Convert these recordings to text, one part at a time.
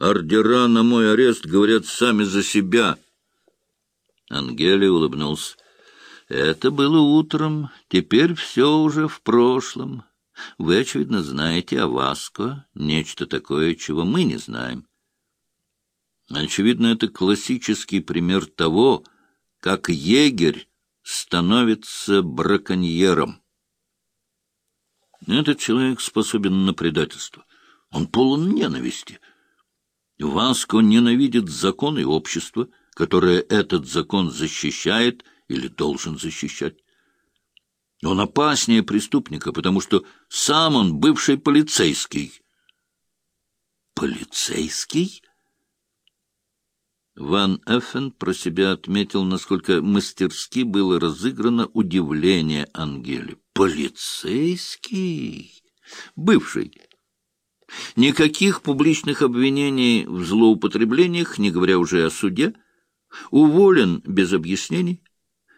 Ордера на мой арест говорят сами за себя. Ангели улыбнулся. Это было утром, теперь все уже в прошлом. Вы, очевидно, знаете о Васко нечто такое, чего мы не знаем. Очевидно, это классический пример того, как егерь становится браконьером. Этот человек способен на предательство. Он полон ненависти. Васко ненавидит закон и общество, которое этот закон защищает или должен защищать. Он опаснее преступника, потому что сам он бывший полицейский. Полицейский? Ван Эффен про себя отметил, насколько мастерски было разыграно удивление Ангели. Полицейский? Бывший. Никаких публичных обвинений в злоупотреблениях, не говоря уже о суде. Уволен без объяснений,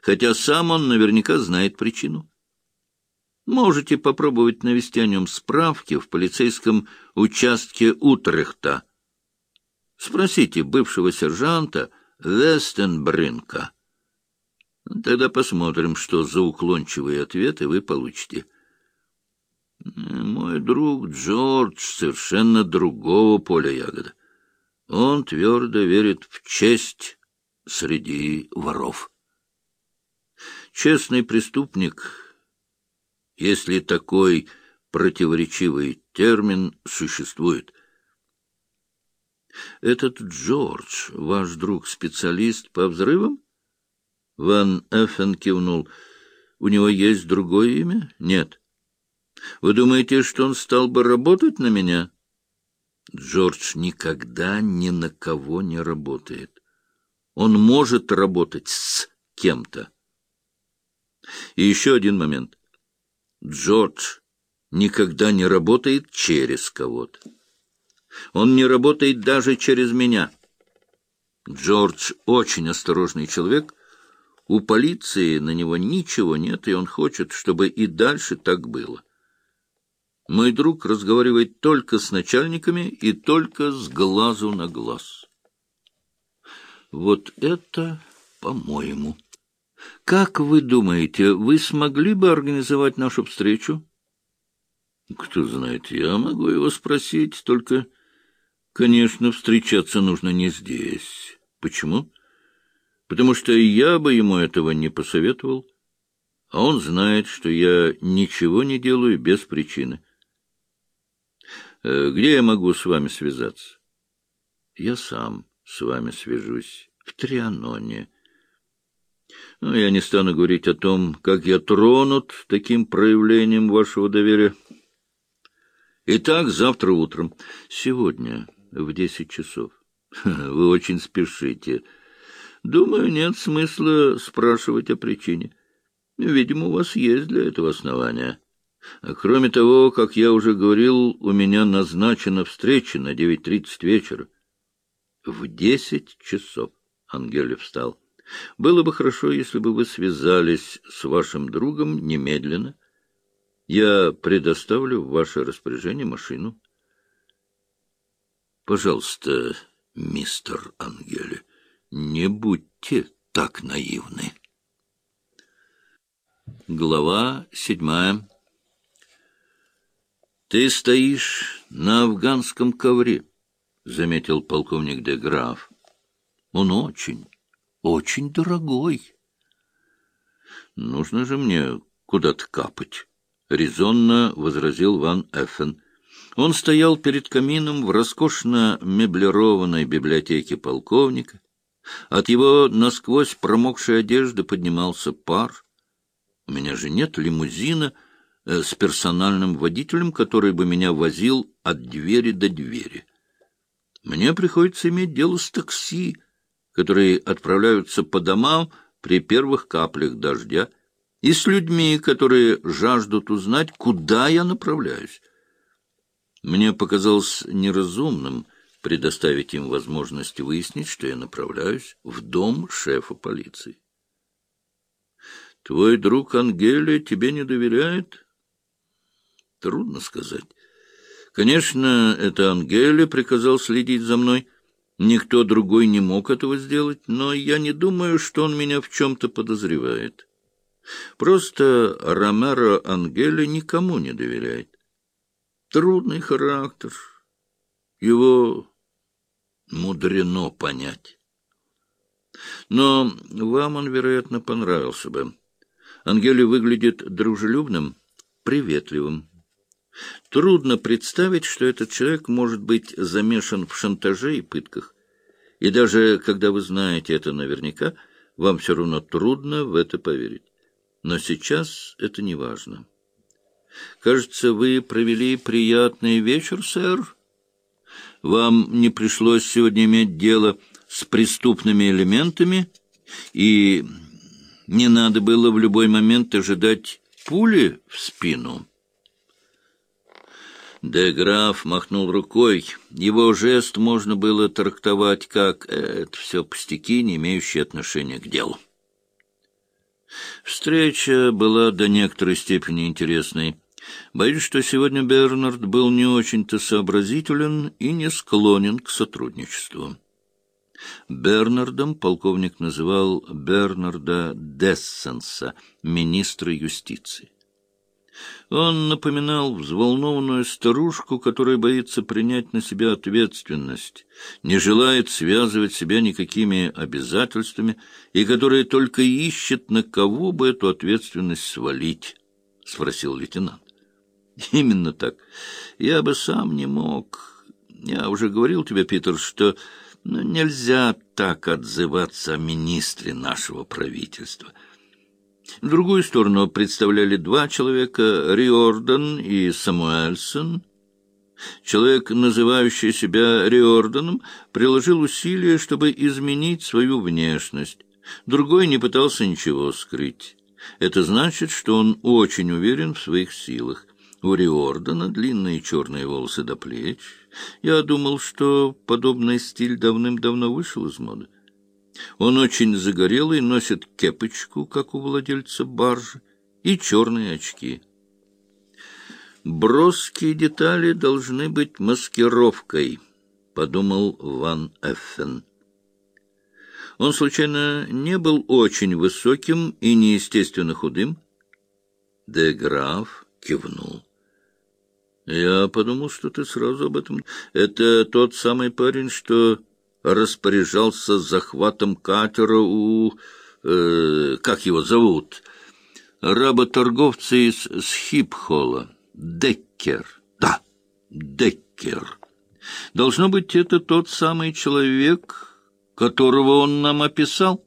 хотя сам он наверняка знает причину. Можете попробовать навести о нем справки в полицейском участке Утрехта. Спросите бывшего сержанта Вестенбринка. Тогда посмотрим, что за уклончивые ответы вы получите. Мой друг Джордж совершенно другого поля ягода. Он твердо верит в честь среди воров. Честный преступник, если такой противоречивый термин существует. Этот Джордж, ваш друг, специалист по взрывам? Ван Эффен кивнул. У него есть другое имя? Нет. Вы думаете, что он стал бы работать на меня? Джордж никогда ни на кого не работает. Он может работать с кем-то. И еще один момент. Джордж никогда не работает через кого-то. Он не работает даже через меня. Джордж очень осторожный человек. У полиции на него ничего нет, и он хочет, чтобы и дальше так было. Мой друг разговаривает только с начальниками и только с глазу на глаз. Вот это, по-моему. Как вы думаете, вы смогли бы организовать нашу встречу? Кто знает, я могу его спросить, только, конечно, встречаться нужно не здесь. Почему? Потому что я бы ему этого не посоветовал, а он знает, что я ничего не делаю без причины. Э, где я могу с вами связаться? Я сам с вами свяжусь в Трианоне. Ну, я не стану говорить о том, как я тронут таким проявлением вашего доверия. Итак, завтра утром. Сегодня в десять часов. Вы очень спешите. Думаю, нет смысла спрашивать о причине. Видимо, у вас есть для этого основания. А кроме того, как я уже говорил, у меня назначена встреча на девять тридцать вечера. В десять часов Ангеле встал. Было бы хорошо, если бы вы связались с вашим другом немедленно. Я предоставлю в ваше распоряжение машину. Пожалуйста, мистер Ангеле, не будьте так наивны. Глава седьмая «Ты стоишь на афганском ковре», — заметил полковник де Граф. «Он очень, очень дорогой». «Нужно же мне куда-то капать», — резонно возразил Ван Эффен. Он стоял перед камином в роскошно меблированной библиотеке полковника. От его насквозь промокшей одежды поднимался пар. «У меня же нет лимузина», — с персональным водителем, который бы меня возил от двери до двери. Мне приходится иметь дело с такси, которые отправляются по домам при первых каплях дождя, и с людьми, которые жаждут узнать, куда я направляюсь. Мне показалось неразумным предоставить им возможность выяснить, что я направляюсь в дом шефа полиции. «Твой друг Ангелия тебе не доверяет?» Трудно сказать. Конечно, это Ангеле приказал следить за мной. Никто другой не мог этого сделать, но я не думаю, что он меня в чем-то подозревает. Просто Ромеро Ангеле никому не доверяет. Трудный характер. Его мудрено понять. Но вам он, вероятно, понравился бы. Ангеле выглядит дружелюбным, приветливым. Трудно представить, что этот человек может быть замешан в шантаже и пытках. И даже когда вы знаете это наверняка, вам все равно трудно в это поверить. Но сейчас это не важно. Кажется, вы провели приятный вечер, сэр? Вам не пришлось сегодня иметь дело с преступными элементами, и не надо было в любой момент ожидать пули в спину. Де граф махнул рукой. Его жест можно было трактовать как «это все пустяки, не имеющие отношения к делу». Встреча была до некоторой степени интересной. Боюсь, что сегодня Бернард был не очень-то сообразителен и не склонен к сотрудничеству. Бернардом полковник называл Бернарда Дессенса, министра юстиции. Он напоминал взволнованную старушку, которая боится принять на себя ответственность, не желает связывать себя никакими обязательствами и которая только ищет, на кого бы эту ответственность свалить, — спросил лейтенант. — Именно так. Я бы сам не мог. Я уже говорил тебе, Питер, что ну, нельзя так отзываться о министре нашего правительства — Другую сторону представляли два человека, Риордан и Самуэльсон. Человек, называющий себя Риорданом, приложил усилия, чтобы изменить свою внешность. Другой не пытался ничего скрыть. Это значит, что он очень уверен в своих силах. У Риордана длинные черные волосы до плеч. Я думал, что подобный стиль давным-давно вышел из моды. Он очень загорелый, носит кепочку, как у владельца баржи, и черные очки. «Броские детали должны быть маскировкой», — подумал Ван Эффен. Он, случайно, не был очень высоким и неестественно худым? Де Граф кивнул. «Я подумал, что ты сразу об этом... Это тот самый парень, что распоряжался захватом катера у... Э, как его зовут? Работорговца из Схипхола. Деккер. Да, Деккер. Должно быть, это тот самый человек, которого он нам описал?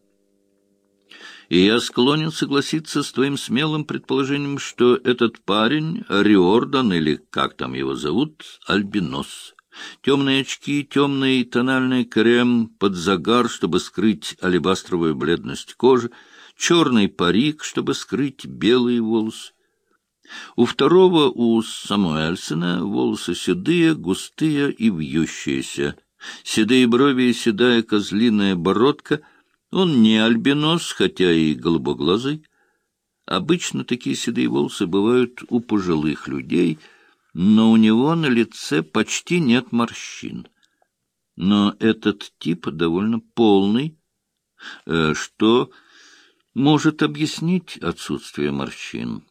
И я склонен согласиться с твоим смелым предположением, что этот парень, Риордан, или как там его зовут, Альбинос. Темные очки, темный тональный крем под загар, чтобы скрыть алебастровую бледность кожи, черный парик, чтобы скрыть белые волосы. У второго, у Самуэльсона, волосы седые, густые и вьющиеся. Седые брови и седая козлиная бородка. Он не альбинос, хотя и голубоглазый. Обычно такие седые волосы бывают у пожилых людей — но у него на лице почти нет морщин. Но этот тип довольно полный, э, что может объяснить отсутствие морщин.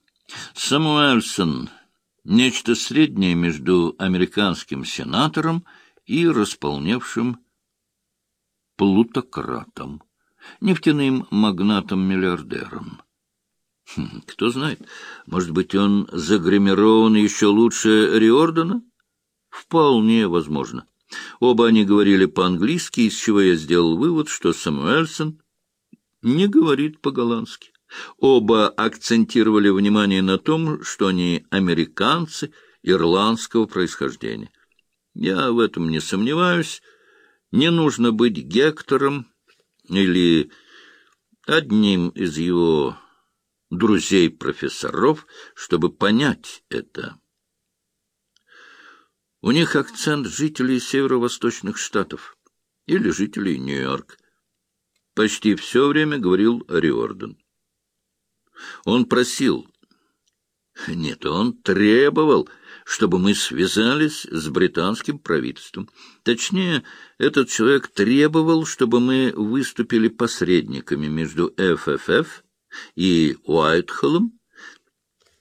Самуэльсон — нечто среднее между американским сенатором и располневшим плутократом, нефтяным магнатом-миллиардером. Хм, кто знает, может быть, он загримирован еще лучше Риордана? Вполне возможно. Оба они говорили по-английски, из чего я сделал вывод, что Самуэльсон не говорит по-голландски. Оба акцентировали внимание на том, что они американцы ирландского происхождения. Я в этом не сомневаюсь. Не нужно быть Гектором или одним из его друзей профессоров, чтобы понять это. У них акцент жителей северо-восточных штатов или жителей Нью-Йорк. Почти все время говорил Риордан. Он просил, нет, он требовал чтобы мы связались с британским правительством. Точнее, этот человек требовал, чтобы мы выступили посредниками между ФФФ и Уайтхоллом